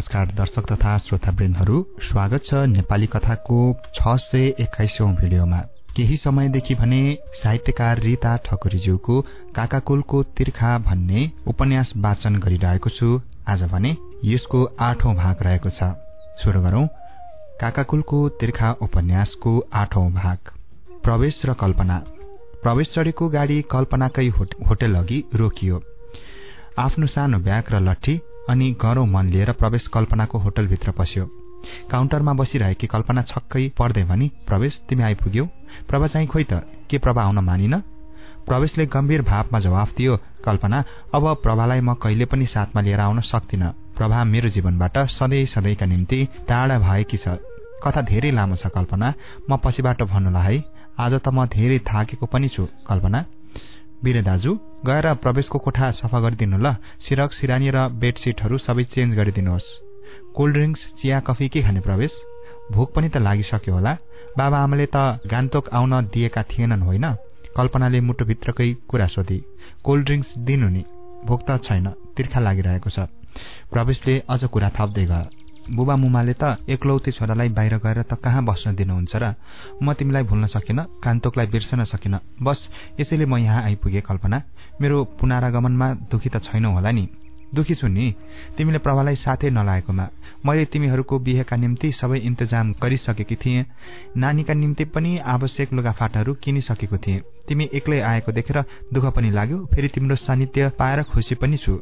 नमस्कार दर्शक तथा श्रोतावृन्दहरू। स्वागत छ नेपाली कथाको छ सय एक्काइसौं भिडियोमा। केही समयदेखि भने साहित्यकार रीता ठकुरीज्यूको काकाकुलको तिर्खा भन्ने उपन्यास वाचन गरिरहेको छु। आज भने यसको आठौं भाग रहेको छ। शुरू गरौं। काकाकुलको तिर्खा उपन्यासको आठौं भाग। प्रवेश र कल्पना। प्रवेश चढेको गाडी कल्पनाकै होटेल अघि रोकियो। आफ्नो सानो ब्याग र लट्ठी अनि गरौं मन लिएर प्रवेश कल्पनाको होटलभित्र पस्यो। काउन्टरमा बसिरहेकी कल्पना छक्कै पर्दै भनी प्रवेश तिमी आइपुग्यौ। प्रभा चाहिँ खोइ त? के प्रभा आउन मानिन? प्रवेशले गम्भीर भावमा जवाफ दियो कल्पना अब प्रभालाई म कहिले पनि साथमा लिएर आउन सक्दिन प्रभा मेरो जीवनबाट सधैँ सधैँका निम्ति टाढा भएकी छ। कथा धेरै लामो छ कल्पना। म पछिबाट भन्नुला है आज त म धेरै थाकेको पनि छु कल्पना। बिरे दाजु गएर प्रवेशको कोठा सफा गरिदिनु ल। सिरक सिरानी र बेडसिटहरू सबै चेन्ज गरिदिनुहोस्। कोल्ड ड्रिङ्क्स चिया कफी के खाने प्रवेश? भोक पनि त लागिसक्यो होला। बाबा आमाले त गान्तोक आउन दिएका थिएनन् होइन? कल्पनाले मुटुभित्रकै कुरा सोधे। कोल्ड ड्रिङ्क्स दिनु नि। भोक त छैन तिर्खा लागिरहेको छ। प्रवेशले अझ कुरा थप्दै गयो। बुबा मुमाले त एक्लौते छोरालाई बाहिर गएर त कहाँ बस्न दिनुहुन्छ र? म तिमीलाई भुल्न सकिन कान्तोकलाई बिर्सन सकिन। बस यसैले म यहाँ आइपुगे कल्पना। मेरो पुनरागमनमा दुखी त छैनौ होला नि। दुखी छु नि। तिमीले प्रभालाई साथै नलागेकोमा मैले तिमीहरूको बिहेका निम्ति सबै इन्तजाम गरिसकेकी थिएँ। नानीका निम्ति पनि आवश्यक लुगाफाटाहरू किनिसकेको थिएँ। तिमी एक्लै आएको देखेर दुःख पनि लाग्यो फेरि तिम्रो सानिध्य पाएर खुसी पनि छु।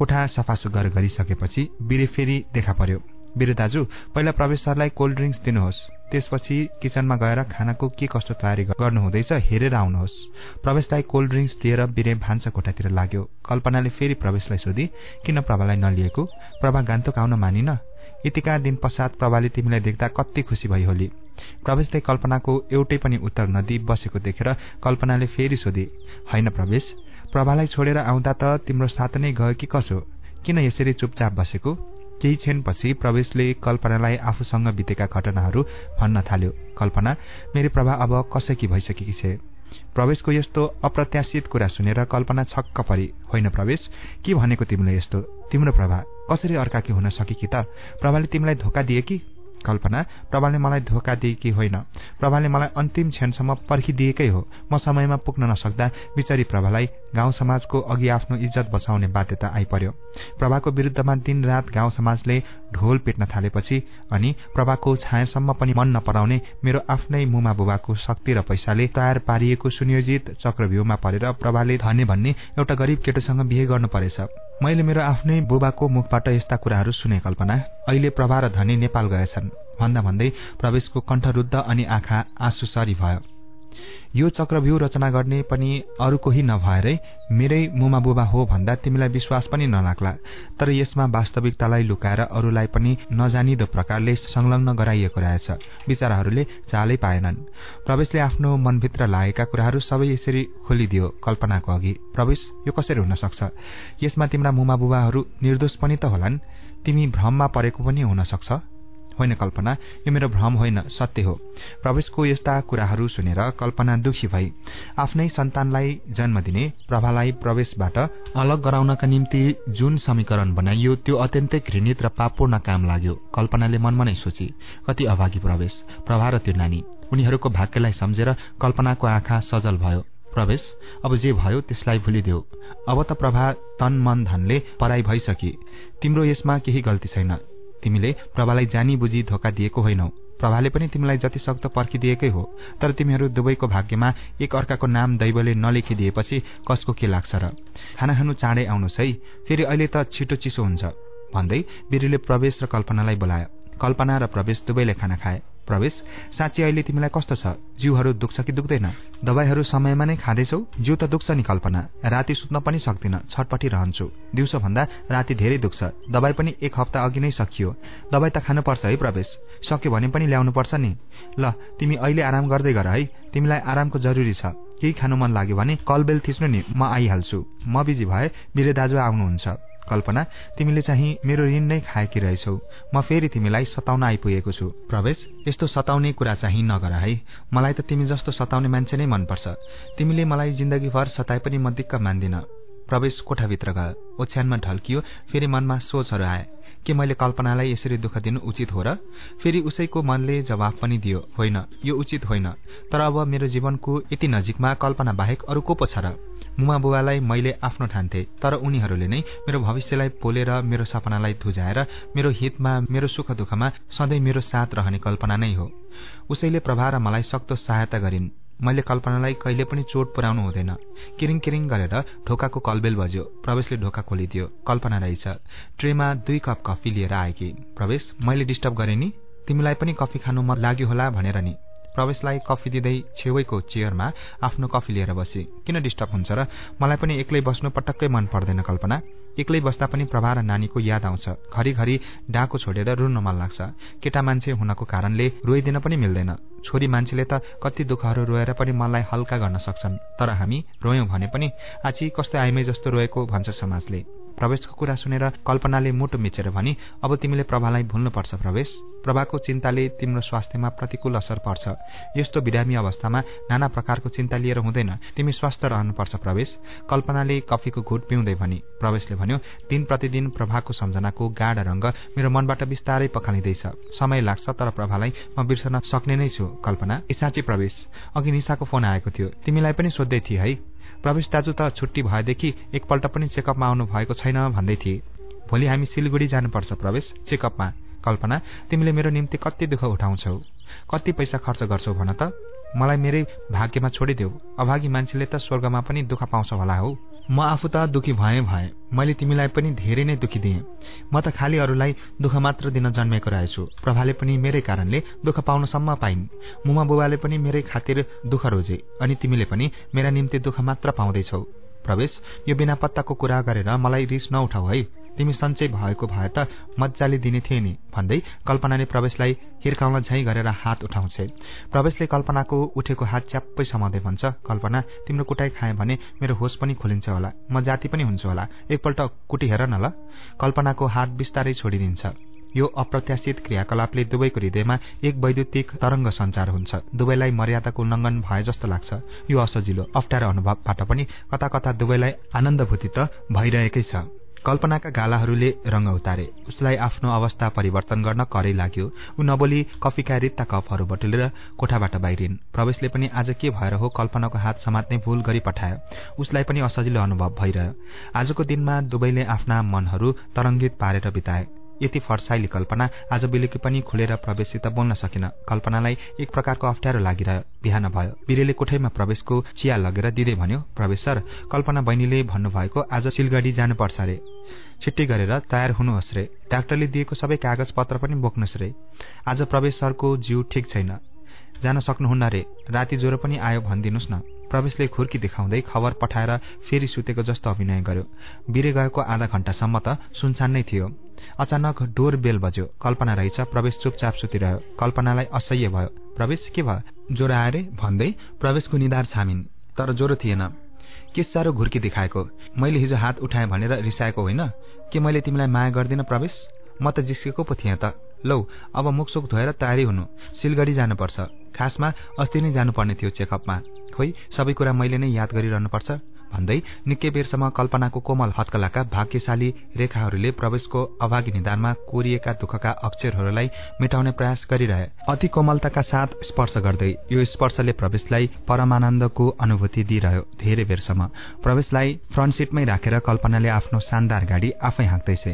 कोठा सफासुग्घर गरिसकेपछि बिरे फेरि देखा पर्यो। बिरे दाजु पहिला प्रवेश सरलाई कोल्ड ड्रिङ्क्स दिनुहोस्। त्यसपछि किचनमा गएर खानाको के कस्तो तयारी गर्नुहुँदैछ हेरेर आउनुहोस्। प्रवेशलाई कोल्ड ड्रिङ्क्स दिएर बिरे भान्सा कोठातिर लाग्यो। कल्पनाले फेरि प्रवेशलाई सोधी किन प्रभालाई नलिएको? प्रभा गान्तोक आउन मानिन। यतिका दिन पश्चात प्रभाले तिमीलाई देख्दा कति खुसी भई होली प्रवेशले कल्पनाको एउटै पनि उत्तर नदी बसेको देखेर कल्पनाले फेरि सोधे होइन प्रवेश प्रभालाई छोडेर आउँदा त तिम्रो साथ नै गयो कि कसो? किन यसरी चुपचाप बसेको? केही क्षणपछि प्रवेशले कल्पनालाई आफूसँग बितेका घटनाहरू भन्न थाल्यो। कल्पना मेरी प्रभा अब कसैकी भइसकेकी छे? प्रवेशको यस्तो अप्रत्याशित कुरा सुनेर कल्पना छक्क परी। होइन प्रवेश? के भनेको तिमीले यस्तो? तिम्रो प्रभा कसरी अर्काकी हुन सकेकी त? प्रभाले तिमीलाई धोका दिए कि? कल्पना प्रभाले मलाई धोका दिएकी होइन। प्रभाले मलाई अन्तिम क्षणसम्म पर्खिदिएकै हो। म समयमा पुग्न नसक्दा बिचारी प्रभालाई गाउँ समाजको अघि आफ्नो इज्जत बचाउने बाध्यता आइपर्यो। प्रभाको विरुद्धमा दिनरात गाउँ समाजले ढोल पिट्न थालेपछि अनि प्रभाको छायासम्म पनि मन नपराउने मेरो आफ्नै मुमा बुबाको शक्ति र पैसाले तयार पारिएको सुनियोजित चक्रव्यूहमा परेर प्रभाले धने भन्ने एउटा गरिब केटोसँग बिहे गर्नु परेछ। मैले मेरो आफ्नै बुबाको मुखबाट यस्ता कुराहरू सुने कल्पना। अहिले प्रभा र धनी नेपाल गएछन्। भन्दा भन्दै प्रवेशको कण्ठरुद्ध अनि आँखा आँसुसरी भयो। यो चक्रव्यूह रचना गर्ने पनि अरू कोही नभएरै मेरै मुमा बुबा हो भन्दा तिमीलाई विश्वास पनि नलाग्ला। तर यसमा वास्तविकतालाई लुकाएर अरूलाई पनि नजानिदो प्रकारले संलग्न गराइएको रहेछ। विचाराहरूले चालै पाएनन्। प्रवेशले आफ्नो मनभित्र लागेका कुराहरू सबै यसरी खोलिदियो कल्पनाको अघि। प्रवेश यो कसरी हुन सक्छ? यसमा तिम्रा मुमा बुबाहरू निर्दोष पनि त होलान्? तिमी भ्रममा परेको पनि हुन सक्छ? होइन कल्पना यो मेरो भ्रम होइन सत्य हो। प्रवेशको यस्ता कुराहरू सुनेर कल्पना दुखी भई आफ्नै सन्तानलाई जन्म दिने प्रभालाई प्रवेशबाट अलग गराउनका निम्ति जुन समीकरण बनाइयो त्यो अत्यन्तै घृणित र पापपूर्ण काम लाग्यो। कल्पनाले मनमनै सोची कति अभागी प्रवेश प्रभा र त्यो नानी। उनीहरूको भाग्यलाई सम्झेर कल्पनाको आँखा सजल भयो। प्रवेश? अब जे भयो त्यसलाई भुलिदेऊ। अब त प्रभा तन मन धनले पराई भइसके। तिम्रो यसमा केही गल्ती छैन। तिमीले प्रभालाई जानी बुझी धोका दिएको होइनौ। प्रभाले पनि तिमीलाई जति सक्दो पर्खिदिएकै हो तर तिमीहरू दुवैको भाग्यमा एक अर्काको नाम दैवले नलेखिदिएपछि कसको के लाग्छ र? खाना खानु चाँडै आउनुहोस् है। फेरि अहिले त छिटो चिसो हुन्छ। भन्दै बिरुले प्रवेश र कल्पनालाई बोलायो। कल्पना र प्रवेश दुवैले खाना खाए। प्रवेश। साँच्ची अहिले तिमीलाई कस्तो छ? जिउहरू दुख्छ कि दुख्दैन? दबाईहरू समयमा नै खाँदैछौ? जिउ त दुख्छ नि कल्पना। राति सुत्न पनि सक्दिन। छटपटी रहन्छु। दिउँसो भन्दा राति धेरै दुख्छ। दबाई पनि एक हप्ता अघि नै सकियो। दबाई त खानुपर्छ है प्रवेश। सक्यो भने पनि ल्याउनु पर्छ नि। ल तिमी अहिले आराम गर्दै गर है। तिमीलाई आरामको जरुरी छ। केही खानु मन लाग्यो भने कलबेल थिच्नु नि। म आइहाल्छु। म बिजी भए बिरे दाजु आउनुहुन्छ। कल्पना तिमीले चाहिँ मेरो ऋण नै खाएकी रहेछौ। म फेरि तिमीलाई सताउन आइपुगेको छु। प्रवेश यस्तो सताउने कुरा चाहिँ नगर है। मलाई त तिमी जस्तो सताउने मान्छे नै मनपर्छ। तिमीले मलाई जिन्दगीभर सताए पनि म दिक्क मान्दिन। प्रवेश कोठाभित्र गयो ओछ्यानमा ढल्कियो फेरि मनमा सोचहरू आए। के मैले कल्पनालाई यसरी दुःख दिनु उचित हो र? फेरि उसैको मनले जवाफ पनि दियो होइन यो उचित होइन। तर अब मेरो जीवनको यति नजिकमा कल्पना बाहेक अरू को पो छ र? बुवालाई मैले आफ्नो ठान्थे तर उनीहरूले नै मेरो भविष्यलाई पोलेर मेरो सपनालाई धुजाएर मेरो हितमा मेरो सुख दुःखमा सधैँ मेरो साथ रहने कल्पना नै हो। उसैले प्रभा र मलाई सक्दो सहायता गरिन्। मैले कल्पनालाई कहिले पनि चोट पुर्याउनु हुँदैन। किरिङ किरिङ गरेर ढोकाको कलबेल बज्यो। प्रवेशले ढोका खोलिदियो। कल्पना रहेछ ट्रेमा दुई कप कफी लिएर आएकी। प्रवेश मैले डिस्टर्ब गरेँ नि। तिमीलाई पनि कफी खानु मन लाग्यो होला भनेर नि। प्रवेशलाई कफी दिँदै छेउैको चेयरमा आफ्नो कफी लिएर बसे। किन डिस्टर्ब हुन्छ र मलाई पनि एक्लै बस्नु पटक्कै मन पर्दैन कल्पना। एक्लै बस्दा पनि प्रभा र नानीको याद आउँछ। घरिघरि डाको छोडेर रुन मन लाग्छ। केटा मान्छे हुनको कारणले रोइदिन पनि मिल्दैन। छोरी मान्छेले त कति दुःखहरू रोएर पनि मनलाई हल्का गर्न सक्छन्। तर हामी रोयौं भने पनि आची कस्तो आइमै जस्तो रोएको भन्छ समाजले। प्रवेशको कुरा सुनेर कल्पनाले मुटु मिचेर भनी अब तिमीले प्रभालाई भुल्नुपर्छ प्रवेश। प्रभाको चिन्ताले तिम्रो स्वास्थ्यमा प्रतिकूल असर पर्छ। यस्तो बिरामी अवस्थामा नाना प्रकारको चिन्ता लिएर हुँदैन। तिमी स्वस्थ रहनुपर्छ प्रवेश। कल्पनाले कफीको घुट पिउँदै भनी। प्रवेशले भन्यो दिन प्रतिदिन प्रभाको सम्झनाको गाढा रंग मेरो मनबाट बिस्तारै पखालिँदैछ। समय लाग्छ तर प्रभालाई म बिर्सन सक्ने नै छु। कल्पना ए प्रवेश। अघि निशाको फोन आएको थियो। तिमीलाई पनि सोध्दै थिए है। प्रवेश दाजु त छुट्टी भएदेखि एकपल्ट पनि चेकअपमा आउनु भएको छैन भन्दै थिए। भोलि हामी सिलगढी जानुपर्छ प्रवेश चेकअपमा। कल्पना तिमीले मेरो निम्ति कति दुःख उठाउँछौ? कति पैसा खर्च गर्छौ भन त? मलाई मेरै भाग्यमा छोडिदेऊ। अभागी मान्छेले त स्वर्गमा पनि दुःख पाउँछ होला हौ। म आफू त दुखी भए भए मैले तिमीलाई पनि धेरै नै दुखी दिएँ। म त खालि अरूलाई दुःख मात्र दिन जन्मेको रहेछु। प्रभाले पनि मेरै कारणले दुःख पाउनसम्म पाइन्। मुमा बुबाले पनि मेरै खातिर दुःख रोजे अनि तिमीले पनि मेरा निम्ति दुःख मात्र पाउँदैछौ। प्रवेश यो बिना पत्ताको कुरा गरेर मलाई रिस नउठाउ है। तिमी सन्चै भएको भए त मजाले दिने थिए नि भन्दै कल्पनाले प्रवेशलाई हिर्काउन झैँ गरेर हात उठाउँछे। प्रवेशले कल्पनाको उठेको हात च्याप्पै समाउँदै भन्छ कल्पना तिम्रो कुटाई खाए भने मेरो होस पनि खोलिन्छ होला म जाति पनि हुन्छु होला एकपल्ट कुटी हेर न ल। कल्पनाको हात बिस्तारै छोडिदिन्छ। यो अप्रत्याशित क्रियाकलापले दुवैको हृदयमा एक वैद्युतिक तरंग संचार हुन्छ। दुवैलाई मर्यादाको उल्लङ्घन भए जस्तो लाग्छ। यो असजिलो अप्ठ्यारो अनुभवबाट पनि कता कता दुवैलाई आनन्दभूति त भइरहेकै छ। कल्पनाका गालाहरूले रंग उतारे। उसलाई आफ्नो अवस्था परिवर्तन गर्न करै लाग्यो। ऊ नबोली कफीका रित्ता कपहरू बटुलेर कोठाबाट बाहिरिन्। प्रवेशले पनि आज के भएर हो कल्पनाको हात समात्ने भूल गरी पठायो उसलाई पनि असजिलो अनुभव भइरह्यो। आजको दिनमा दुवैले आफ्ना मनहरू तरंगित पारेर बिताए। यति फर्साइली कल्पना आज बेलुकी पनि खुलेर प्रवेशसित बोल्न सकिन। कल्पनालाई एक प्रकारको अप्ठ्यारो लागिरह्यो बिहान भयो। बिरेले कोठैमा प्रवेशको चिया लगेर दिँदै भन्यो प्रवेश सर कल्पना बहिनीले भन्नुभएको आज सिलगढी जानुपर्छ अरे। छिट्टी गरेर तयार हुनुहोस् रे। डाक्टरले दिएको सबै कागज पत्र पनि बोक्नुहोस् रे। आज प्रवेश सरको जिउ ठिक छैन। जान सक्नुहुन्न रे। राति ज्वरो पनि आयो भनिदिनुहोस् न। प्रवेशले खुर्की देखाउँदै खबर पठाएर फेरि सुतेको जस्तो अभिनय गर्यो। बिरे गएको आधा घण्टासम्म त सुनसान नै थियो। अचानक डोर बेल बज्यो। कल्पना रहेछ प्रवेश चुपचाप सुतिरह्यो। कल्पनालाई असह्य भयो। प्रवेश? के भयो? ज्वरो आए भन्दै प्रवेशको निधार छामिन्। तर ज्वरो थिएन। के साह्रो घुर्की देखाएको? मैले हिजो हात उठाएँ भनेर रिसाएको होइन। के मैले तिमीलाई माया गर्दिन प्रवेश? म त जिस्केको पो थिएँ त। लौ अब मुखसुख धोएर तयारी हुनु। सिलगढी जानुपर्छ। खासमा अस्ति नै जानुपर्ने थियो चेकअपमा। खोइ सबै कुरा मैले नै याद गरिरहनुपर्छ। भन्दै निकै बेरसम्म कल्पनाको कोमल हत्कलाका भाग्यशाली रेखाहरूले प्रवेशको अभागी निधानमा कोरिएका दुःखका अक्षरहरूलाई मेटाउने प्रयास गरिरहे। अति कोमलताका साथ स्पर्श गर्दै यो स्पर्शले प्रवेशलाई परमानन्दको अनुभूति दिइरह्यो धेरै बेरसम्म। प्रवेशलाई फ्रन्ट सिटमै राखेर कल्पनाले आफ्नो शानदार गाडी आफै हाँक्दैछ।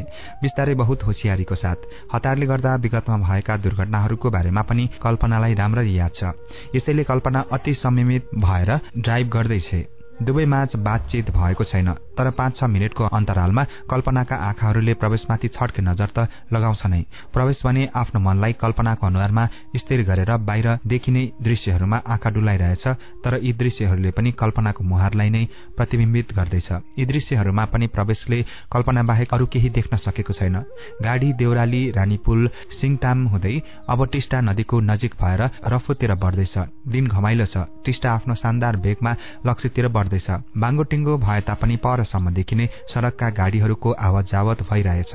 बिस्तारै बहुत होसियारीको साथ हतारले गर्दा विगतमा भएका दुर्घटनाहरूको बारेमा पनि कल्पनालाई राम्ररी याद छ। यसैले कल्पना अति संयमित भएर ड्राइभ गर्दैछ। दुवै माझ बातचित भएको छैन तर पाँच छ मिनटको अन्तरालमा कल्पनाका आँखाहरूले प्रवेशमाथि छड्के नजर त लगाउँछ नै प्रवेश भने आफ्नो मनलाई कल्पनाको अनुहारमा स्थिर गरेर बाहिर देखिने दृश्यहरूमा आँखा डुलाइरहेछ तर यी दृश्यहरूले पनि कल्पनाको मुहारलाई नै प्रतिबिम्बित गर्दैछ। यी दृश्यहरूमा पनि प्रवेशले कल्पना बाहेक अरू केही देख्न सकेको छैन। गाडी देउराली रानीपुल सिङताम हुँदै अब टिस्टा नदीको नजिक भएर रफुतिर बढ्दैछ। दिन घमाइलो छ। टिस्टा आफ्नो शानदार भेगमा लक्ष्यतिर बढ्दैछ बाङ्गोटिङ्गो भए तापनि पर समयसम्मदेखि नै सड़कका गाड़ीहरूको आवत जावत भइरहेछ।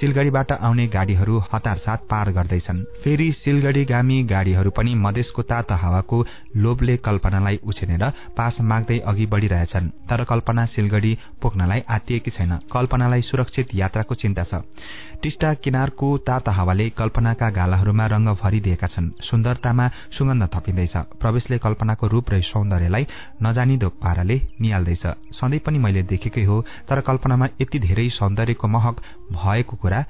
सिलगढ़ीबाट आउने गाड़ीहरू हतारसाथ पार गर्दैछन्। फेरि सिलगढ़ीगामी गाड़ीहरू पनि मधेसको तातो हावाको लोभले कल्पनालाई उछिनेर पास माग्दै अघि बढ़िरहेछन्। तर कल्पना सिलगढ़ी पुग्नलाई आतिएकी छैन। कल्पनालाई सुरक्षित यात्राको चिन्ता छ। टिस्टा किनारको ताता हावाले कल्पनाका गालाहरूमा रंग भरिदिएका छन्। सुन्दरतामा सुगन्ध थपिँदैछ। प्रवेशले कल्पनाको रूप र सौन्दर्यलाई नजानिदो पाराले निहाल्दैछ। सधैँ पनि मैले देखेकै हो तर कल्पनामा यति धेरै सौन्दर्यको महक भएको कुरा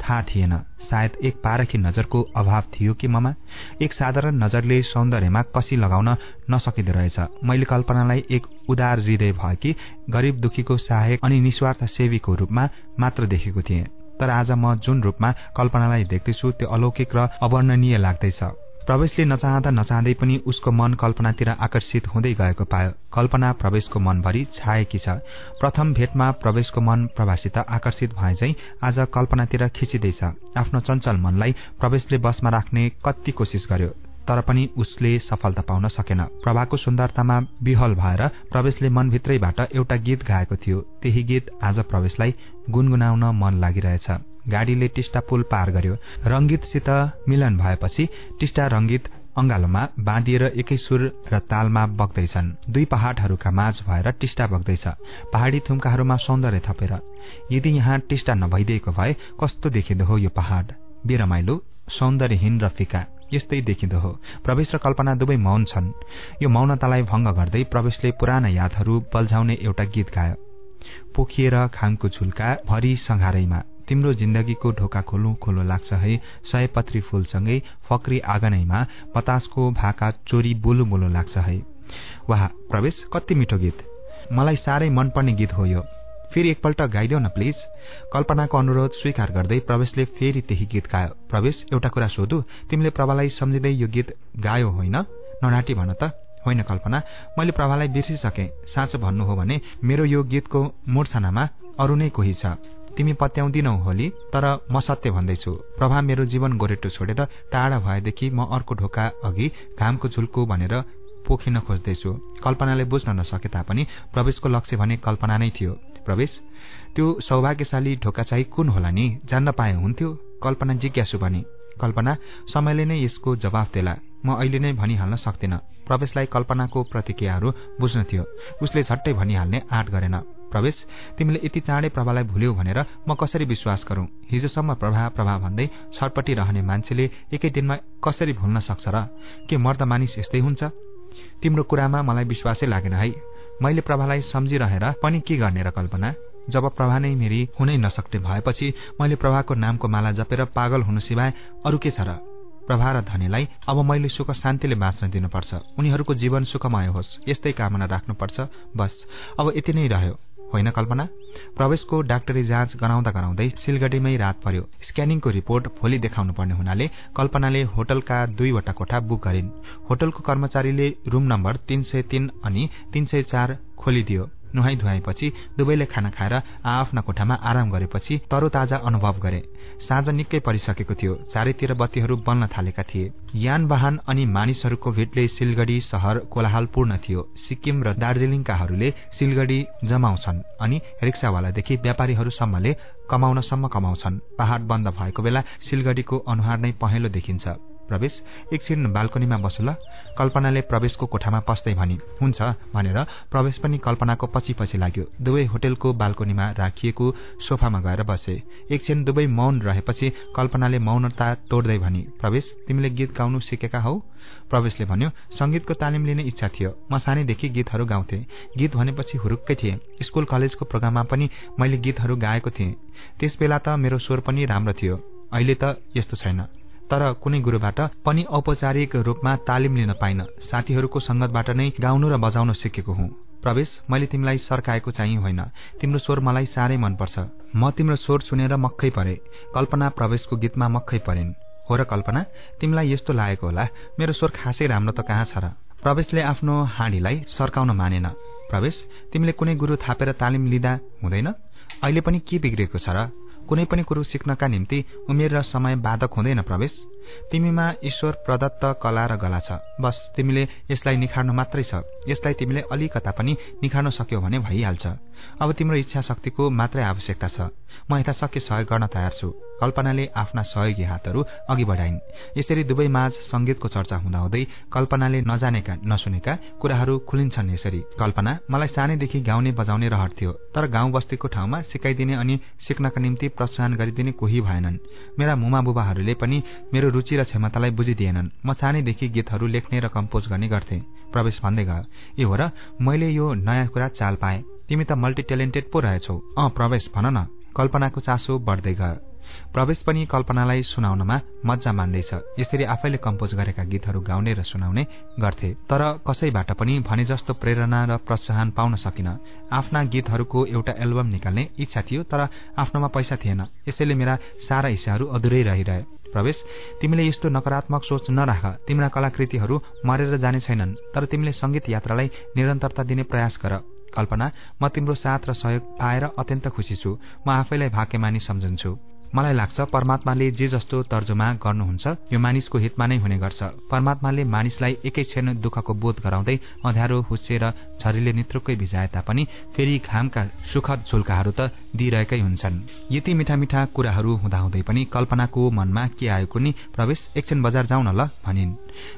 थाहा थिएन। सायद एक पारखी नजरको अभाव थियो कि ममा? एक साधारण नजरले सौन्दर्यमा कसी लगाउन नसकिँदो रहेछ। मैले कल्पनालाई एक उदार हृदय भएकी गरीब दुखीको सहायक अनि निस्वार्थ सेवीको रूपमा मात्र देखेको थिएँ। तर आज म जुन रूपमा कल्पनालाई देख्दैछु त्यो अलौकिक र अवर्णनीय लाग्दैछ। प्रवेशले नचाहँदा नचाहँदै पनि उसको मन कल्पनातिर आकर्षित हुँदै गएको पायो। कल्पना प्रवेशको मनभरि छाएकी छ। प्रथम भेटमा प्रवेशको मन प्रभासित आकर्षित भए चाहिँ आज कल्पनातिर खिचिँदैछ। आफ्नो चञ्चल मनलाई प्रवेशले बसमा राख्ने कति कोसिस गर्यो तर पनि उसले सफलता पाउन सकेन। प्रभाको सुन्दरतामा विहल भएर प्रवेशले मनभित्रैबाट एउटा गीत गाएको थियो। त्यही गीत आज प्रवेशलाई गुनगुनाउन मन लागिरहेछ। गाडीले टिस्टा पुल पार गर्यो। रंगीतसित मिलन भएपछि टिस्टा रंगीत अंगालोमा बाँधिएर एकै सुर र तालमा बग्दैछन्। दुई पहाड़हरूका माझ भएर टिस्टा बग्दैछ। पहाड़ी थुम्काहरूमा सौन्दर्य थपेर। यदि यहाँ टिस्टा नभइदिएको भए कस्तो देखिँदो हो यो पहाड़? बेरमाइलो सौन्दर्यहीन र फिका। यस्तै देखिँदो हो। प्रवेश र कल्पना दुवै मौन छन्। यो मौनतालाई भंग गर्दै प्रवेशले पुराना यादहरू बल्झाउने एउटा गीत गायो। पोखिएर खामको झुल्का भरि संघारैमा तिम्रो जिन्दगीको ढोका खोलो खोलो लाग्छ है। सयपत्री फूलसँगै फक्री आँगनैमा बतासको भाका चोरी बोलो बोलो लाग्छ है। वाह प्रवेश कति मिठो गीत। मलाई साह्रै मनपर्ने गीत हो यो। फेरि एकपल्ट गाइदेऊ न प्लिज। कल्पनाको अनुरोध स्वीकार गर्दै प्रवेशले फेरि त्यही गीत गायो। प्रवेश एउटा कुरा सोधु। तिमीले प्रभालाई सम्झिँदै यो गीत गायो होइन? ननाटी भन त। होइन कल्पना। मैले प्रभालाई बिर्सिसके। साँचो भन्नु हो भने मेरो यो गीतको मूर्छनामा अरू नै कोही छ। तिमी पत्याउँदिनौ होली तर म सत्य भन्दैछु। प्रभा मेरो जीवन गोरेटो छोडेर टाढा भएदेखि म अर्को ढोका अघि घामको झुल्को भनेर पोखिन खोज्दैछु। कल्पनाले बुझ्न नसके तापनि प्रवेशको लक्ष्य भने कल्पना नै थियो। प्रवेश त्यो सौभाग्यशाली ढोका चाहिँ कुन होला नि? जान्न पाए हुन्थ्यो। कल्पना जिज्ञासु भने कल्पना समयले नै यसको जवाफ देला। म अहिले नै भनिहाल्न सक्दिन। प्रवेशलाई कल्पनाको प्रतिक्रियाहरू बुझ्न थियो। उसले झट्टै भनिहाल्ने आँट गरेन। प्रवेश। तिमीले यति चाँडै प्रभालाई भुल्यौ भनेर म कसरी विश्वास गरौं? हिजोसम्म प्रभा प्रभा भन्दै छटपट्टि रहने मान्छेले एकै दिनमा कसरी भुल्न सक्छ र? के मर्द मानिस यस्तै हुन्छ? तिम्रो कुरामा मलाई विश्वासै लागेन है। मैले प्रभालाई सम्झिरहेर पनि के गर्ने र कल्पना? जब प्रभा नै मेरी हुनै नसक्ने भएपछि मैले प्रभाको नामको माला जपेर पागल हुनु सिवाय अरू के छ र? प्रभा र धनीलाई अब मैले सुख शान्तिले बाँच्न दिनुपर्छ। उनीहरूको जीवन सुखमय होस् यस्तै कामना राख्नुपर्छ। बस अब यति नै रह्यो। होइन कल्पना? प्रवेशको डाक्टरी जाँच गराउँदा गराउँदै सिलगढीमै रात पर्यो। स्क्यानिङको रिपोर्ट भोलि देखाउनु पर्ने हुनाले कल्पनाले होटलका दुईवटा कोठा बुक गरिन्। होटलको कर्मचारीले रुम नम्बर तीन सय तीन अनि तीन सय चार खोलिदियो। नुहाई धुवाईपछि दुवैले खाना खाएर आआफ्ना कोठामा आराम गरेपछि तरोताजा अनुभव गरे। साँझ निकै परिसकेको थियो। चारैतिर बत्तीहरू बल्न थालेका थिए। यान वाहन अनि मानिसहरूको भेटले सिलगढ़ी शहर कोलाहालपूर्ण थियो। सिक्किम र दार्जीलिङकाहरूले सिलगढ़ी जमाउँछन् अनि रिक्सावालादेखि व्यापारीहरूसम्मले कमाउनसम्म कमाउँछन्। पहाड़ बन्द भएको बेला सिलगढ़ीको अनुहार नै पहेँलो देखिन्छ। प्रवेश एकछिन बाल्कनीमा बसु ल कल्पनाले प्रवेशको कोठामा पस्दै भनी हुन्छ भनेर प्रवेश पनि कल्पनाको पछि पछि लाग्यो। दुवै होटेलको बाल्कनीमा राखिएको सोफामा गएर बसे। एकछिन दुवै मौन रहेपछि कल्पनाले मौनता तोड्दै भनी प्रवेश तिमीले गीत गाउनु सिकेका हौ? प्रवेशले भन्यो संगीतको तालिम लिने इच्छा थियो। म सानैदेखि गीतहरू गाउँथे। गीत भनेपछि हुरुक्कै थिए। स्कूल कलेजको प्रोग्राममा पनि मैले गीतहरू गाएको थिएँ। त्यस बेला त मेरो स्वर पनि राम्रो थियो। अहिले त यस्तो छैन। तर कुनै गुरुबाट पनि औपचारिक रूपमा तालिम लिन पाइन। साथीहरूको संगतबाट नै गाउनु र बजाउन सिकेको हुँ। प्रवेश मैले तिमीलाई सर्काएको चाहिँ होइन। तिम्रो स्वर मलाई साह्रै मनपर्छ। म तिम्रो स्वर सुनेर मक्खै परे। कल्पना प्रवेशको गीतमा मक्खै परेन्। हो र कल्पना तिमीलाई यस्तो लागेको होला। मेरो स्वर खासै राम्रो त कहाँ छ र? प्रवेशले आफ्नो हाँडीलाई सर्काउन मानेन। प्रवेश तिमीले कुनै गुरु थापेर तालिम लिँदा हुँदैन? अहिले पनि के बिग्रेको छ र? कुनै पनि कुरो सिक्नका निम्ति उमेर र समय बाधक हुँदैन प्रवेश। तिमीमा ईश्वर प्रदत्त कला र गला छ। बस तिमीले यसलाई निखार्नु मात्रै छ। यसलाई तिमीले अलिकता पनि निखार्न सक्यौ भने भइहाल्छ। अब तिम्रो इच्छा शक्तिको मात्रै आवश्यकता छ। म यथाशक्य सहयोग गर्न तयार छु। कल्पनाले आफ्ना सहयोगी हातहरू अघि बढाइन्। यसरी दुवै माझ संगीतको चर्चा हुँदाहुँदै कल्पनाले नजानेका नसुनेका कुराहरू खुलिन्छन् यसरी। कल्पना मलाई सानैदेखि गाउने बजाउने रहर थियो तर गाउँ बस्तीको ठाउँमा सिकाइदिने अनि सिक्नका निम्ति प्रोत्साहन गरिदिने कोही भएनन्। मेरा मुमा बुबाहरूले पनि मेरो रुचि र क्षमतालाई बुझिदिएनन्। म सानैदेखि गीतहरू लेख्ने र कम्पोज गर्ने गर्थे। प्रवेश भन्दै गयो ए हो र मैले यो नयाँ कुरा चाल पाएँ। तिमी त मल्टी ट्यालेन्टेड पो रहेछौ। अँ प्रवेश भन न कल्पनाको चासो बढ्दै गयो। प्रवेश पनि कल्पनालाई सुनाउनमा मजा मान्दैछ। यसरी आफैले कम्पोज गरेका गीतहरू गाउने र सुनाउने गर्थे। तर कसैबाट पनि भने जस्तो प्रेरणा र प्रोत्साहन पाउन सकिन। आफ्ना गीतहरूको एउटा एल्बम निकाल्ने इच्छा थियो तर आफ्नोमा पैसा थिएन। यसैले मेरा सारा इच्छाहरू अधुरै रहिरहे। प्रवेश। तिमीले यस्तो नकारात्मक सोच नराख। तिम्रा कलाकृतिहरू मरेर जाने छैनन् तर तिमीले संगीत यात्रालाई निरन्तरता दिने प्रयास गर। कल्पना म तिम्रो साथ र सहयोग पाएर अत्यन्त खुसी छु। म आफैलाई भाग्यमानी सम्झन्छु। मलाई लाग्छ परमात्माले जे जस्तो तर्जुमा गर्नुहुन्छ यो मानिसको हितमा नै हुने गर्छ। परमात्माले मानिसलाई एकै क्षण दुःखको बोध गराउँदै अँध्यारो हुस्सेर छरीले नेत्रुकै भिजाए तापनि फेरि घामका सुखद झुल्काहरू त दिइरहेकै हुन्छन्। यति मिठा मिठा कुराहरू हुँदाहुँदै पनि कल्पनाको मनमा के आएको नि प्रवेश एकछिन बजार जाउन ल भनिन्।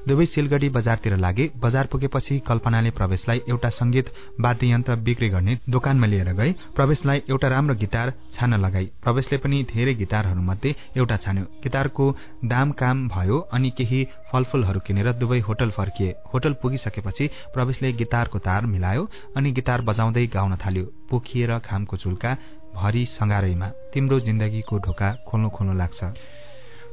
दुवै सिलगढी बजारतिर लागे बजार पुगेपछि कल्पनाले प्रवेशलाई एउटा संगीत वाद्ययन्त्र बिक्री गर्ने दोकानमा लिएर गए। प्रवेशलाई एउटा राम्रो गिटार छान्न लगाई। प्रवेशले पनि धेरै गिटारहरूमध्ये एउटा छान्यो। गिटारको दाम काम भयो अनि केही फलफूलहरू किनेर दुवै होटल फर्किए। होटल पुगिसकेपछि प्रवेशले गिटारको तार मिलायो अनि गिटार बजाउँदै गाउन थाल्यो। पोखिएर खामको चुल्का भरि सङ्गारैमा। तिम्रो जिन्दगीको ढोका खोल्नु खोल्नु लाग्छ।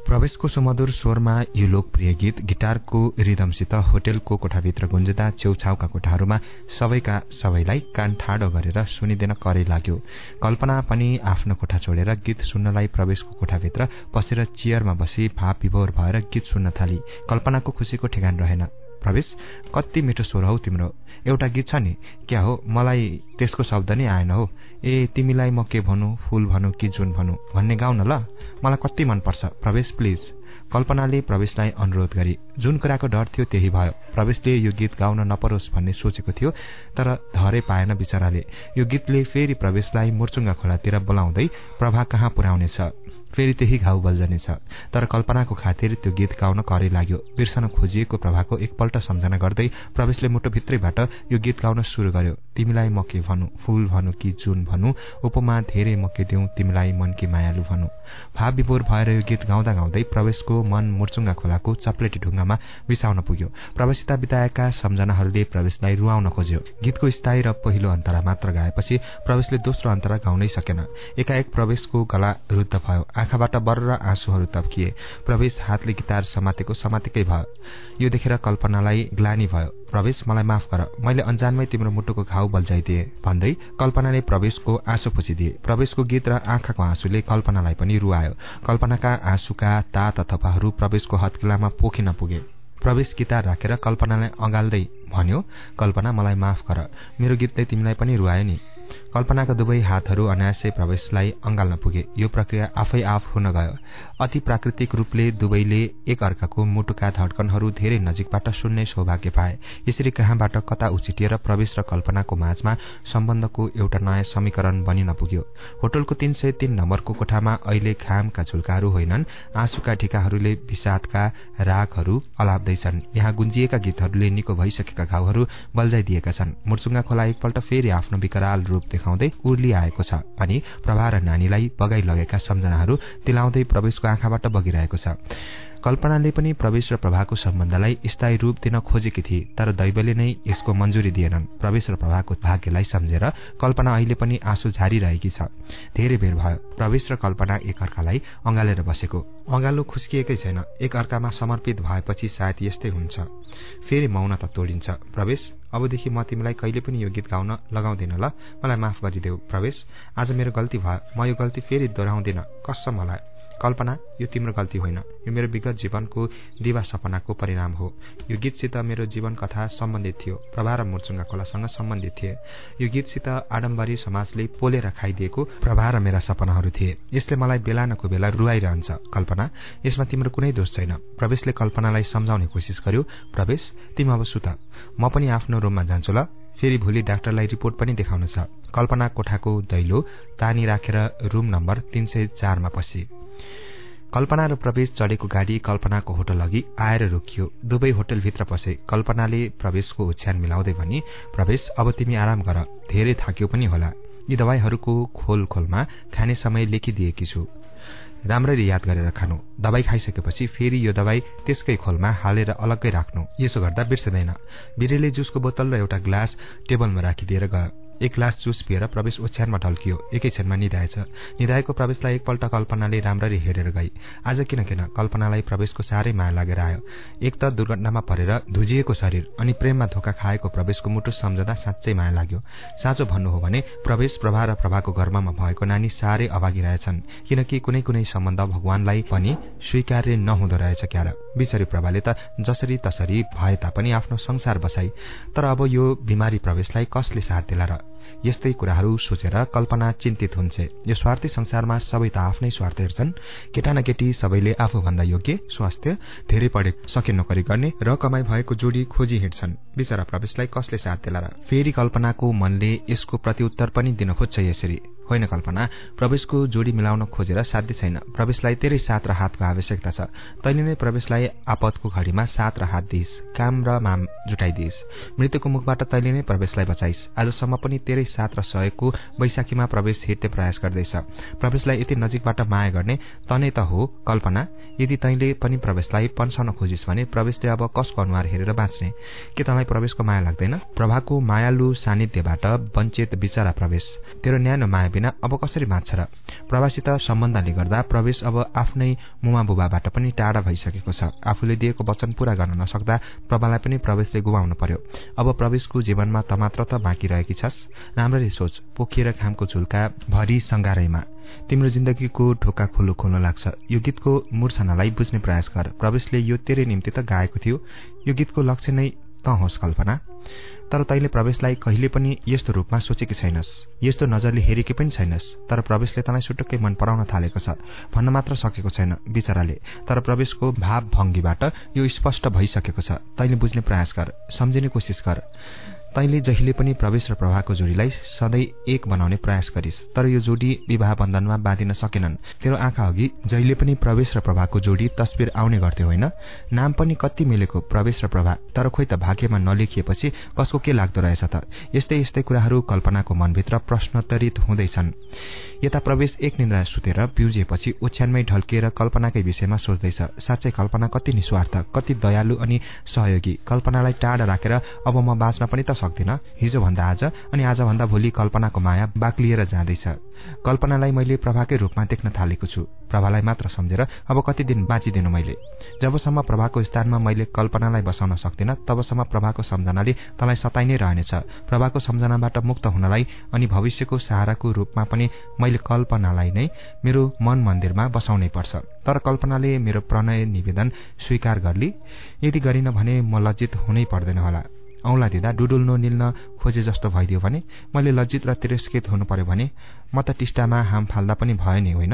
प्रवेशको सुमधुर स्वरमा यो लोकप्रिय गीत गिटारको रिदमसित होटेलको कोठाभित्र गुन्जदा छेउछाउका कोठाहरूमा सबैका सबैलाई कान ठाडो गरेर सुनिदिन करै लाग्यो। कल्पना पनि आफ्नो कोठा छोडेर गीत सुन्नलाई प्रवेशको कोठाभित्र पसेर चियरमा बसी भाप विभोर भएर गीत सुन्न थाली। कल्पनाको खुसीको ठेगान रहेन। प्रवेश कति मिठो स्वर हौ तिम्रो? एउटा गीत छ नि। क्या हो? मलाई त्यसको शब्द नै आएन हो। ए तिमीलाई म के भनौँ फूल भनौँ कि जुन भनौँ भन्ने गाउन ल। मलाई कति मनपर्छ। प्रवेश प्लिज। कल्पनाले प्रवेशलाई अनुरोध गरी। जुन कुराको डर थियो त्यही भयो। प्रवेशले यो गीत गाउन नपरोस् भन्ने सोचेको थियो तर धरै पाएन बिचराले। यो गीतले फेरि प्रवेशलाई मुर्चुङ्गा खोलातिर बोलाउँदै प्रभा कहाँ पुर्याउनेछ? फेरि त्यही घाउ बल्झनेछ। तर कल्पनाको खातिर त्यो गीत गाउन करै लाग्यो। बिर्सन खोजिएको प्रभाको एकपल्ट सम्झना गर्दै प्रवेशले मुटुभित्रैबाट यो गीत गाउन सुरु गर्यो। तिमीलाई म के भनौँ फूल भनौँ कि जुन भनौँ उपमा धेरै म के तिमीलाई मनकी मायालु भनौँ भाव विभोर भएर यो गीत गाउँदा गाउँदै प्रवेशको मन मुर्चुङ्गा खोलाको चप्लेटी ढुङ्गामा बिसाउन पुग्यो। प्रवेशिता बिताएका सम्झनाहरूले प्रवेशलाई रुवाउन खोज्यो। गीतको स्थायी र पहिलो अन्तरा मात्र गाएपछि प्रवेशले दोस्रो अन्तरा गाउनै सकेन। एकाएक प्रवेशको गला रुद्ध भयो। आँखाबाट बर्र आँसुहरू तप्किए प्रवेश हातले गिटार समातेको समातेकै भयो। यो देखेर कल्पनालाई ग्लानी भयो। प्रवेश मलाई माफ गर। मैले अन्जानमै तिम्रो मुटुको घाउ बल्झाइदिए भन्दै कल्पनाले प्रवेशको आँसु पुछिदिए प्रवेशको गीत र आँखाको आँसुले कल्पनालाई पनि रुवायो। कल्पनाका आँसुका ताता थपाहरू प्रवेशको हत्केलामा पोखिन पुगे। प्रवेश गिटार राखेर कल्पनालाई अँगाल्दै भन्यो कल्पना मलाई माफ गर। मेरो गीतले तिमीलाई पनि रुवायो नि। कल्पनाका दुवै हातहरू अनायासै प्रवेशलाई अँगाल्न पुगे। यो प्रक्रिया आफै आफ हुन गयो। अति प्राकृतिक रूपले दुवैले एक अर्काको मुटुका धड्कनहरू धेरै नजिकबाट सुन्ने सौभाग्य पाए। यसरी कहाँबाट कता उचिटिएर प्रवेश र कल्पनाको माझमा सम्बन्धको एउटा नयाँ समीकरण बनिन पुग्यो होटलको तीन सय तीन नम्बरको कोठामा अहिले घामका झुल्काहरू होइनन्। आँसुका ठिकाहरूले विषादका रागहरू अलाप्दैछन्। यहाँ गुन्जिएका गीतहरूले निको भइसकेका घाउहरू बल्झाइदिएका छन्। मुर्चुङ्गा खोला एकपल्ट फेरि आफ्नो विकराल रूप देखाउँदै उर्ली आएको छ अनि प्रभा र नानीलाई बगाई लगेका सम्झनाहरू तिलाउँदै प्रवेशको आँखाबाट बगिरहेको छ। कल्पनाले पनि प्रवेश र प्रभाको सम्बन्धलाई स्थायी रूप दिन खोजेकी थिए तर दैवले नै यसको मञ्जुरी दिएनन्। प्रवेश र प्रभाको भाग्यलाई सम्झेर कल्पना अहिले पनि आँसु झारिरहेकी छ। धेरै बेर भयो। प्रवेश र कल्पना एकअर्कालाई अँगालेर बसेको। अँगालो खुस्किएकै छैन। एक अर्कामा समर्पित भएपछि सायद यस्तै हुन्छ। फेरि मौनता तोडिन्छ। प्रवेश अबदेखि म तिमीलाई कहिले पनि यो गीत गाउन लगाउँदिन ल। मलाई माफ गरिदेऊ। प्रवेश आज मेरो गल्ती भयो। म यो गल्ती फेरि दोहोऱ्याउँदिन। कसम मलाई कल्पना यो तिम्रो गल्ती होइन। यो मेरो विगत जीवनको दिवा सपनाको परिणाम हो। यो गीतसित मेरो जीवन कथा सम्बन्धित थियो। प्रभा र मुर्चुङ्गा खोलासँग सम्बन्धित थिए। यो गीतसित आडम्बरी समाजले पोलेर खाइदिएको प्रभा र मेरा सपनाहरू थिए। यसले मलाई बेला नको बेला रुवाइरहन्छ। कल्पना यसमा तिम्रो कुनै दोष छैन। प्रवेशले कल्पनालाई सम्झाउने कोसिस गर्यो। प्रवेश तिमी अब सुत। म पनि आफ्नो रूममा जान्छु ल। फेरि भोलि डाक्टरलाई रिपोर्ट पनि देखाउन छ। कल्पना कोठाको दैलो तानी राखेर रुम नम्बर तीन सय चारमा पसी। कल्पना र प्रवेश चढेको गाडी कल्पनाको होटल अघि आएर रोकियो। दुवै होटलभित्र पसे। कल्पनाले प्रवेशको ओछ्यान मिलाउँदै भनी प्रवेश अब तिमी आराम गर। धेरै थाक्यो पनि होला। यी दवाईहरूको खोल खोलमा खाने समय लेखिदिएकी छु। राम्ररी याद गरेर खानु। दबाई खाइसकेपछि फेरि यो दबाई त्यसकै खोलमा हालेर अलग्गै राख्नु। यसो गर्दा बिर्सदैन। बिरेले जुसको बोतल र एउटा ग्लास टेबलमा राखिदिएर गयो एक ग्लास जुस पिएर प्रवेश ओछ्यानमा ढल्कियो। एकै क्षणमा निधाएछ निधाएको प्रवेशलाई एकपल्ट कल्पनाले राम्ररी हेरेर गई। आज किन किन? कल्पनालाई प्रवेशको साह्रै माया लागेर आयो। एक त दुर्घटनामा परेर धुजिएको शरीर अनि प्रेममा धोका खाएको प्रवेशको मुटु सम्झदा साँच्चै माया लाग्यो। साँचो भन्नु हो भने प्रवेश प्रभा र प्रभाको गर्ममा भएको नानी साह्रै अभागी रहेछन्। किनकि कुनै कुनै सम्बन्ध भगवानलाई पनि स्वीकार्य नहुँदो रहेछ क्यार। बिचरी प्रभाले त जसरी तसरी भए तापनि आफ्नो संसार बसाई। तर अब यो बिमारी प्रवेशलाई कसले साथ दिला र यस्तै कुराहरू सोचेर कल्पना चिन्तित हुन्छ। यो स्वार्थी संसारमा सबै त आफ्नै स्वार्थ हेर्छन् केटा न केटी सबैले आफूभन्दा योग्य स्वास्थ्य धेरै पढे सके नोकरी गर्ने र कमाई भएको जोडी खोजी हिँड्छन्। बिचरा प्रवेशलाई कसले साथ दिला फेरि कल्पनाको मनले यसको प्रत्युत्तर पनि दिन खोज्छ यसरी। होइन कल्पना। प्रवेशको जोडी मिलाउन खोजेर साध्य छैन। प्रवेशलाई तेरै साथ र हातको आवश्यकता छ। तैले नै प्रवेशलाई आपतको घड़ीमा साथ र हात दिइस्। काम र माम जुटाइदिइस्। मृत्युको मुखबाट तैले नै प्रवेशलाई बचाइस्। आजसम्म पनि तेरै साथ र सहयोगको वैशाखीमा प्रवेश हेर्ने प्रयास गर्दैछ। प्रवेशलाई यति नजिकबाट माया गर्ने तनै त हो कल्पना। यदि तैले पनि प्रवेशलाई पन्साउन खोजिस् भने प्रवेशले अब कसको अनुहार हेरेर बाँच्ने? के तँलाई प्रवेशको माया लाग्दैन? प्रभाको मायालु सानिध्यबाट वञ्चित विचारा प्रवेश। तेरो न्यानो माया बिना अब कसरी बाँच्छ र? प्रवासित सम्बन्धले गर्दा प्रवेश अब आफ्नै मुमा बुबाबाट पनि टाढा भइसकेको छ। आफूले दिएको वचन पूरा गर्न नसक्दा प्रभालाई पनि प्रवेशले गुमाउनु पर्यो। अब प्रवेशको जीवनमा त मात्र त बाँकी रहेकी छस्। राम्ररी सोच पोखिएर खामको झुल्का भरि सङ्गारैमा तिम्रो जिन्दगीको ढोका खोलो खोल्न लाग्छ। यो गीतको मूर्छनालाई बुझ्ने प्रयास गर। प्रवेशले यो तेरै निम्ति त गाएको थियो। यो गीतको लक्ष्य नै त होस् कल्पना। तर तैले प्रवेशलाई कहिले पनि यस्तो रूपमा सोचेकी छैनस्। यस्तो नजरले हेरेकी पनि छैनस्। तर प्रवेशले तँलाई सुटुक्कै मन पराउन थालेको छ भन्न मात्र सकेको छैन बिचराले। तर प्रवेशको भाव भङ्गीबाट यो स्पष्ट भइसकेको छ। तैले बुझ्ने प्रयास गर सम्झिने कोसिस गर। तैले जहिले पनि प्रवेश र प्रभाको जोडीलाई सधैँ एक बनाउने प्रयास गरिस् तर यो जोडी विवाह बन्धनमा बाँधिन सकेनन्। तेरो आँखा अघि जहिले पनि प्रवेश र प्रभाको जोडी तस्विर आउने गर्थ्यो होइन? नाम पनि कति मिलेको प्रवेश र प्रभा तर खोइ त भाग्यमा नलेखिएपछि कसको के लाग्दो रहेछ त? यस्तै यस्तै कुराहरू कल्पनाको मनभित्र प्रश्नोत्तरित हुँदैछन्। यता प्रवेश एक निन्द्रा सुतेर बिउजिएपछि ओछ्यानमै ढल्किएर कल्पनाकै विषयमा सोच्दैछ। साँच्चै कल्पना कति निस्वार्थ कति दयालु अनि सहयोगी। कल्पनालाई टाढा राखेर अब म बाँच्न पनि त सक्दिन। हिजोभन्दा आज अनि आजभन्दा भोलि कल्पनाको माया बाक्लिएर जाँदैछ। कल्पनालाई मैले प्रभाकै रूपमा देख्न थालेको छु। प्रभालाई मात्र सम्झेर अब कति दिन बाँचिदिनु मैले। जबसम्म प्रभाको स्थानमा मैले कल्पनालाई बसाउन सक्दिन तबसम्म प्रभाको सम्झनाले तँलाई सताइ नै रहनेछ। प्रभाको सम्झनाबाट मुक्त हुनलाई अनि भविष्यको सहाराको रूपमा पनि मैले कल्पनालाई नै मेरो मन मन्दिरमा बसाउनै पर्छ। तर कल्पनाले मेरो प्रणय निवेदन स्वीकार गर्ली। यदि गरिन भने म लज्जित हुनै पर्दैन होला। औँला दिँदा डुडुल्नो निल्न खोजे जस्तो भइदियो भने मैले लज्जित र तिरस्कृत हुनु पर्यो भने म त टिस्टामा हाम फाल्दा पनि भयो नि होइन?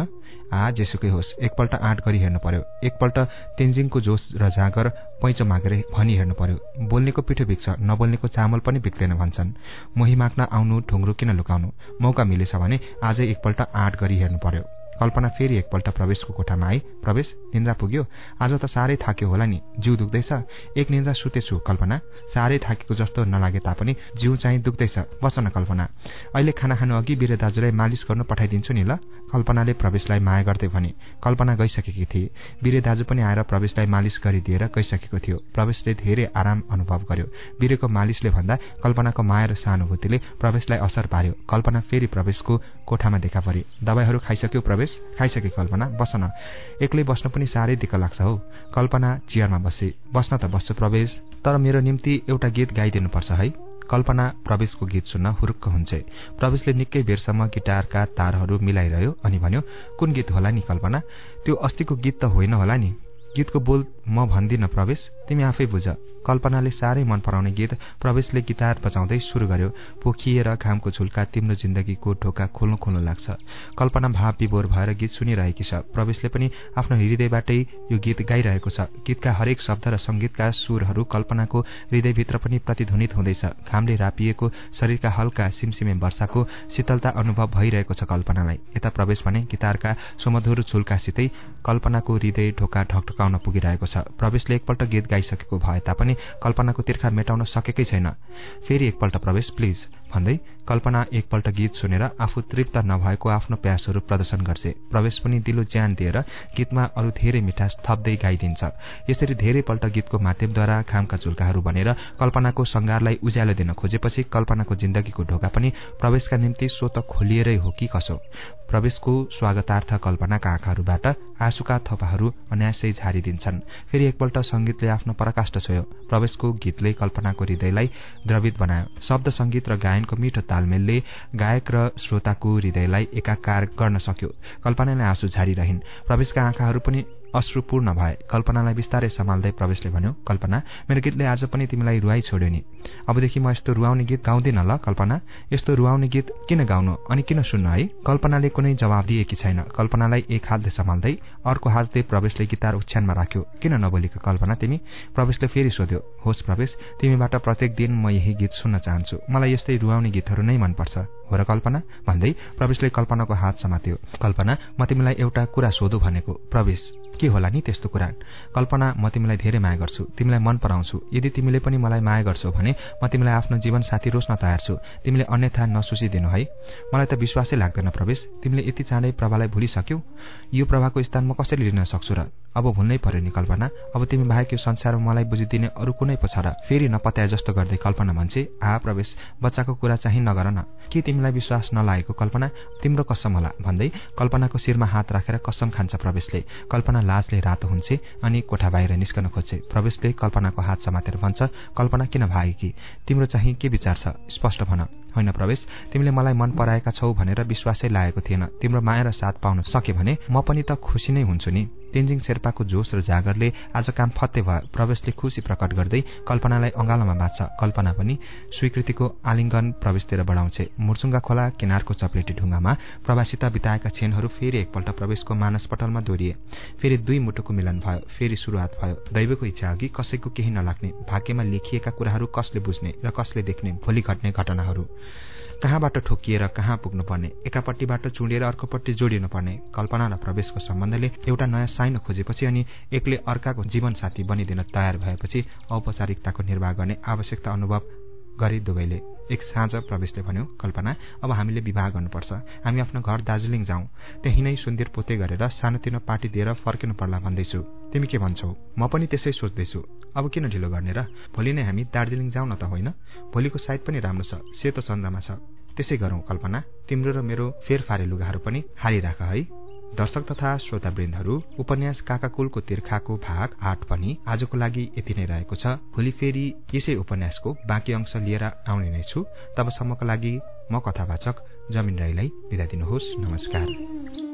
आ जेसुकै होस् एकपल्ट आँट गरी हेर्नु पर्यो एकपल्ट तेन्जिङको जोस र जाँगर पैँचो मागेर भनी हेर्नु पर्यो बोल्नेको पिठो बिक्छ नबोल्नेको चामल पनि बिक्दैन भन्छन्। मोही माग्न आउनु ढुङ्ग्रो किन लुकाउनु? मौका मिलेछ भने आजै एकपल्ट आँट गरी हेर्नु पर्यो कल्पना फेरि एकपल्ट प्रवेशको कोठामा आई। प्रवेश? निन्द्रा पुग्यो। आज त साह्रै थाक्यो होला नि। जिउ दुख्दैछ। एक निन्द्रा सुतेछु कल्पना। साह्रै थाकेको जस्तो नलागे तापनि जिउ चाहिँ दुख्दैछ। बस न कल्पना। अहिले खाना खानु अघि बिरे दाजुलाई मालिस गर्नु पठाइदिन्छु नि ल। कल्पनाले प्रवेशलाई माया गर्दै भने कल्पना गइसकेकी थिए। बिरे दाजु पनि आएर प्रवेशलाई मालिस गरिदिएर गइसकेको थियो। प्रवेशले धेरै आराम अनुभव गर्यो। बिरेको मालिसले भन्दा कल्पनाको माया र सहानुभूतिले प्रवेशलाई असर पार्यो। कल्पना फेरि प्रवेशको कोठामा देखा परे। दबाईहरू खाइसक्यो प्रवेश? खाइसके कल्पना। बस एक्लै बस्न पनि साह्रै दिक्क लाग्छ हौ। कल्पना चियरमा बसे। बस्न त बस्छु प्रवेश। तर मेरो निम्ति एउटा गीत गाइदिनुपर्छ है। कल्पना प्रवेशको गीत सुन्न हुरुक्क हुन्छ। प्रवेशले निकै बेरसम्म गिटारका तारहरू मिलाइरह्यो अनि भन्यो कुन गीत होला नि कल्पना? त्यो अस्तिको गीत त होइन होला नि। गीतको बोल म भन्दिन प्रवेश। तिमी आफै बुझ। कल्पनाले साह्रै मन पराउने गीत प्रवेशले गिटार बजाउँदै सुरु गर्यो। पोखिएर घामको झुल्का तिम्रो जिन्दगीको ढोका खोल्नु खोल्नु लाग्छ। कल्पना भाव विभोर भएर गीत सुनिरहेकी छ। प्रवेशले पनि आफ्नो हृदयबाटै यो गीत गाइरहेको छ। गीतका हरेक शब्द र संगीतका सुरहरू कल्पनाको हृदयभित्र पनि प्रतिध्वनित हुँदैछ। घामले रापिएको शरीरका हल्का सिमसिमे वर्षाको शीतलता अनुभव भइरहेको छ कल्पनालाई। यता प्रवेश भने गिटारका सुमधुर झुल्कासितै कल्पनाको हृदय ढोका ढकढकाउन पुगिरहेको छ। प्रवेशले एकपल्ट गीत गाइसकेको भए तापनि कल्पनाको तिर्खा मेटाउन सकेकै छैन। फेरि एकपल्ट प्रवेश प्लिज। भन्दै कल्पना एकपल्ट गीत सुनेर आफू तृप्त नभएको आफ्नो प्यासहरू प्रदर्शन गर्छे प्रवेश पनि दिलो ज्यान दिएर गीतमा अरू धेरै मिठास थप्दै गाइदिन्छ। यसरी धेरैपल्ट गीतको माध्यमद्वारा खामका चुल्काहरू बनेर कल्पनाको संगारलाई उज्यालो दिन खोजेपछि कल्पनाको जिन्दगीको ढोका पनि प्रवेशका निम्ति स्वत खोलिएरै हो कि कसो? प्रवेशको स्वागतार्थ कल्पनाका आँखाहरूबाट आँसुका थोपाहरू अनायासै झारिदिन्छन्। फेरि एकपल्ट संगीतले आफ्नो पराकाष्ठ छोयो। प्रवेशको गीतले कल्पनाको हृदयलाई द्रवित बनायो। शब्द संगीत र गायनको मिठो तालमेलले गायक र श्रोताको हृदयलाई एकाकार गर्न सक्यो। कल्पनाले आँसु झारिरहन्। प्रवेशका आँखाहरू पनि अश्रुपूर्ण भए। कल्पनालाई बिस्तारै सम्हाल्दै प्रवेशले भन्यो कल्पना मेरो गीतले आज पनि तिमीलाई रुवाई छोड्यो नि। अबदेखि म यस्तो रुवाउने गीत गाउँदिन ल कल्पना। यस्तो रुवाउने गीत किन गाउनु अनि किन सुन्न है? कल्पनाले कुनै जवाब दिएकी छैन। कल्पनालाई एक हातले सम्हाल्दै अर्को हातले प्रवेशले गिटार ओछ्यानमा राख्यो। किन नबोलेको कल्पना तिमी? प्रवेशले फेरि सोध्यो होस् प्रवेश तिमीबाट प्रत्येक दिन म यही गीत सुन्न चाहन्छु। मलाई यस्तै रुवाउने गीतहरू नै मनपर्छ। हो र कल्पना? भन्दै प्रवेशले कल्पनाको हात समात्यो। कल्पना म तिमीलाई एउटा कुरा सोधु भनेको। प्रवेश। के होला नि त्यस्तो कुरा? कल्पना म तिमीलाई धेरै माया गर्छु। तिमीलाई मन पराउँछु। यदि तिमीले पनि मलाई माया गर्छौ भने म तिमीलाई आफ्नो जीवन साथी रोज्न तयार छु तिमीले अन्यथा नसुचिदिनु है। मलाई त विश्वासै लाग्दैन प्रवेश। तिमीले यति चाँडै प्रभालाई भुलिसक्यौ? यो प्रभाको स्थान म कसरी लिन सक्छु र? अब भुल्नै पर्यो नि कल्पना। अब तिमी बाहेक यो संसारमा मलाई बुझिदिने अरू कुनै पो छ र? फेरि नपत्याए जस्तो गर्दै कल्पना भन्छे आ प्रवेश बच्चाको कुरा चाहिँ नगर न। के तिमीलाई विश्वास नलागेको कल्पना तिम्रो कसम होला भन्दै कल्पनाको शिरमा हात राखेर कसम खान्छ प्रवेशले। कल्पना लाजले रातो हुन्छ अनि कोठा बाहिर निस्कन खोज्छे। प्रवेशले कल्पनाको हात समातेर भन्छ कल्पना किन भागेकी तिम्रो चाहिँ के विचार छ? स्पष्ट भन। होइन प्रवेश तिमीले मलाई मन पराएका छौ भनेर विश्वासै लागेको थिएन। तिम्रो माया र साथ पाउन सके भने म पनि त खुसी नै हुन्छु नि। तेन्जिङ शेर्पाको जोस र जागरले आज काम फत्ते भयो प्रवेशले खुसी प्रकट गर्दै कल्पनालाई अँगालोमा बाँच्छ। कल्पना पनि स्वीकृतिको आलिङ्गन प्रवेशतिर बढाउँछे। मुर्चुङ्गा खोला किनारको चप्लेटी ढुङ्गामा प्रवासिता बिताएका क्षणहरू फेरि एकपल्ट प्रवेशको मानसपटलमा दोहोरिए फेरि दुई मुटुको मिलन भयो। फेरि शुरूआत भयो। दैवको इच्छा अघि कसैको केही नलाग्ने। भाग्यमा लेखिएका कुराहरू कसले बुझ्ने र कसले देख्ने? भोलि घट्ने घटनाहरू। कहाँबाट ठोकिएर कहाँ पुग्नुपर्ने एकापट्टिबाट चुडेर अर्कोपट्टि जोडिनुपर्ने कल्पना र प्रवेशको सम्बन्धले एउटा नयाँ साइनो खोजेपछि अनि एकले अर्काको जीवनसाथी बनिदिन तयार भएपछि औपचारिकताको निर्वाह गर्ने आवश्यकता अनुभव गरे दुवैले एक साँझ प्रवेशले भन्यो कल्पना अब हामीले विवाह गर्नुपर्छ। हामी आफ्नो घर दार्जिलिङ जाउँ। त्यही नै सुन्दर पोते गरेर सानोतिनो पार्टी दिएर फर्किनु पर्ला भन्दैछु। तिमी के भन्छौ? म पनि त्यसै सोच्दैछु। अब किन ढिलो गर्ने र? भोलि नै हामी दार्जिलिङ जाउँ न त होइन? भोलिको साइड पनि राम्रो छ सेतो चन्द्रमा छ। त्यसै गरौँ कल्पना। तिम्रो र मेरो फेरफारे लुगाहरू पनि हालिराख है। दर्शक तथा श्रोतावृन्दहरू उपन्यास काकाकुलको तिर्खाको भाग आठ पनि आजको लागि यति नै रहेको छ। भोलि फेरि यसै उपन्यासको बाँकी अंश लिएर आउने नै छु। तबसम्मको लागि म कथावाचक जमिन राईलाई बिदा दिनुहोस्। नमस्कार।